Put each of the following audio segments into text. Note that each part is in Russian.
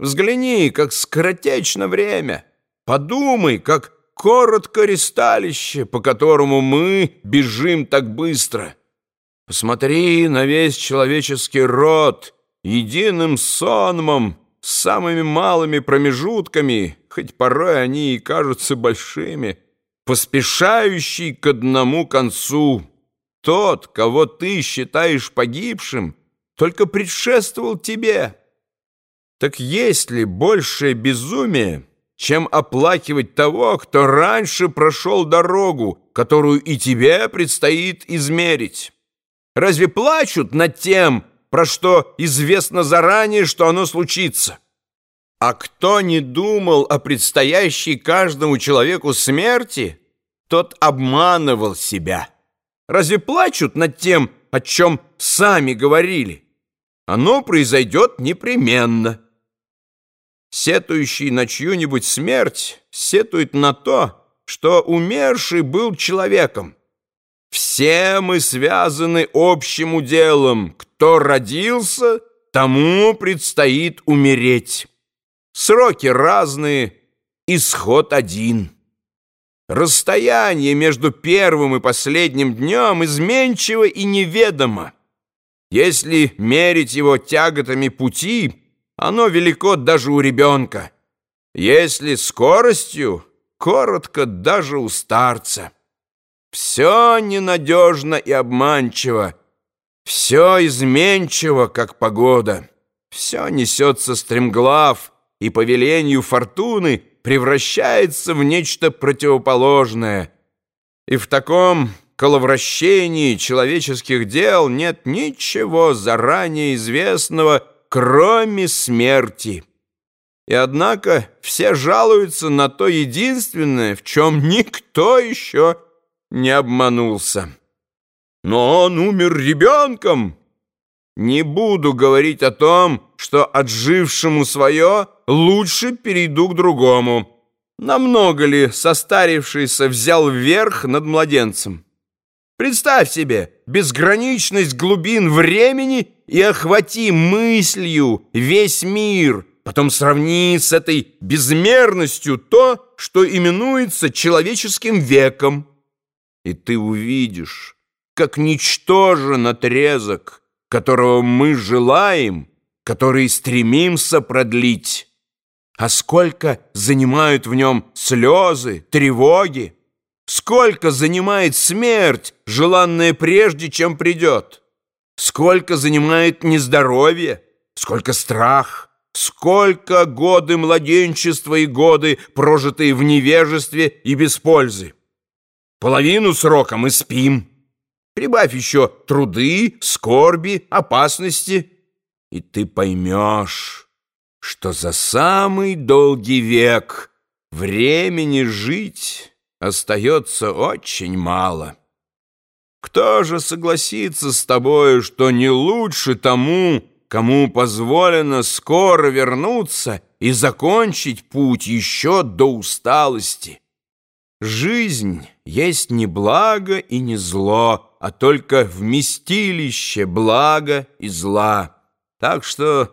Взгляни, как скоротечно время. Подумай, как коротко ресталище, по которому мы бежим так быстро. Посмотри на весь человеческий род, единым сонмом, с самыми малыми промежутками, хоть порой они и кажутся большими, поспешающий к одному концу. Тот, кого ты считаешь погибшим, только предшествовал тебе. Так есть ли большее безумие, чем оплакивать того, кто раньше прошел дорогу, которую и тебе предстоит измерить? Разве плачут над тем, про что известно заранее, что оно случится? А кто не думал о предстоящей каждому человеку смерти, тот обманывал себя. Разве плачут над тем, о чем сами говорили? Оно произойдет непременно. Сетующий на чью-нибудь смерть сетует на то, что умерший был человеком. Все мы связаны общим уделом. Кто родился, тому предстоит умереть. Сроки разные, исход один. Расстояние между первым и последним днем изменчиво и неведомо. Если мерить его тяготами пути, оно велико даже у ребенка. Если скоростью, коротко даже у старца. Все ненадежно и обманчиво, все изменчиво, как погода. Все несется стремглав, и по велению фортуны превращается в нечто противоположное. И в таком коловращении человеческих дел нет ничего заранее известного, кроме смерти. И однако все жалуются на то единственное, в чем никто еще не обманулся. Но он умер ребенком. Не буду говорить о том, что отжившему свое лучше перейду к другому. Намного ли состарившийся взял верх над младенцем? Представь себе безграничность глубин времени и охвати мыслью весь мир, потом сравни с этой безмерностью то, что именуется человеческим веком. И ты увидишь, как ничтожен отрезок, которого мы желаем, который стремимся продлить. А сколько занимают в нем слезы, тревоги, сколько занимает смерть, желанная прежде, чем придет, сколько занимает нездоровье, сколько страх, сколько годы младенчества и годы, прожитые в невежестве и без пользы. Половину срока мы спим. Прибавь еще труды, скорби, опасности, и ты поймешь, что за самый долгий век времени жить остается очень мало. Кто же согласится с тобою, что не лучше тому, кому позволено скоро вернуться и закончить путь еще до усталости? Жизнь есть не благо и не зло, а только вместилище блага и зла. Так что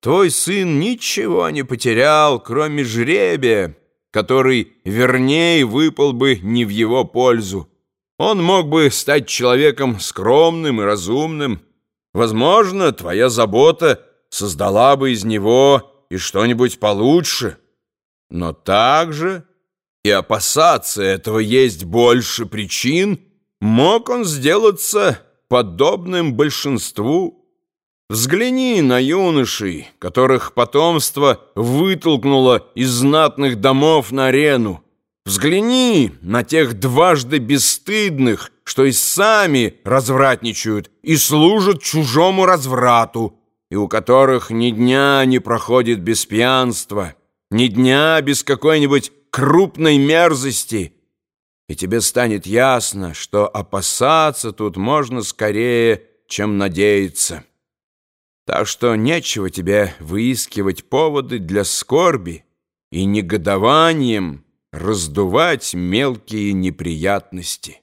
твой сын ничего не потерял, кроме жребия, который вернее выпал бы не в его пользу. Он мог бы стать человеком скромным и разумным. Возможно, твоя забота создала бы из него и что-нибудь получше. Но также и опасаться этого есть больше причин, мог он сделаться подобным большинству Взгляни на юношей, которых потомство вытолкнуло из знатных домов на арену. Взгляни на тех дважды бесстыдных, что и сами развратничают и служат чужому разврату, и у которых ни дня не проходит без пьянства, ни дня без какой-нибудь крупной мерзости. И тебе станет ясно, что опасаться тут можно скорее, чем надеяться». Так что нечего тебе выискивать поводы для скорби и негодованием раздувать мелкие неприятности.